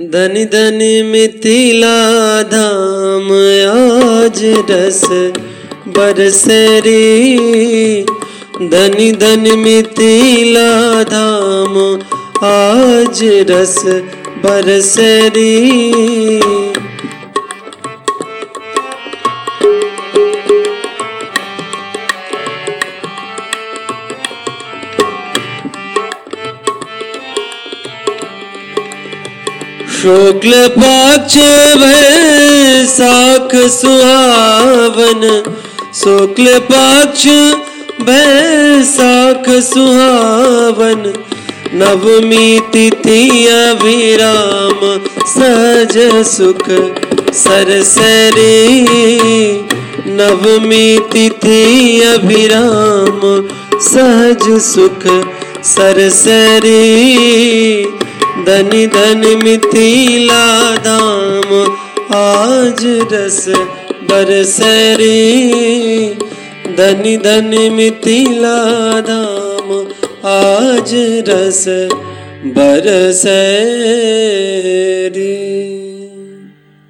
धनी धन मिथिला धाम आज रस बरसरी। धनी धन मिथिला धाम आज रस बरसरी। शुक्ल पक्ष बैसाख सुहावन। शुक्ल पक्ष बैसाख सुहावन। नवमी तिथि अभिराम सज सुख सरसरी। नवमी तिथि अभिराम, सहज सुख सरसरी। धनी धन मिथिला धाम आज रस बरसरी धनी धन मिथिला धाम आज रस बरसरी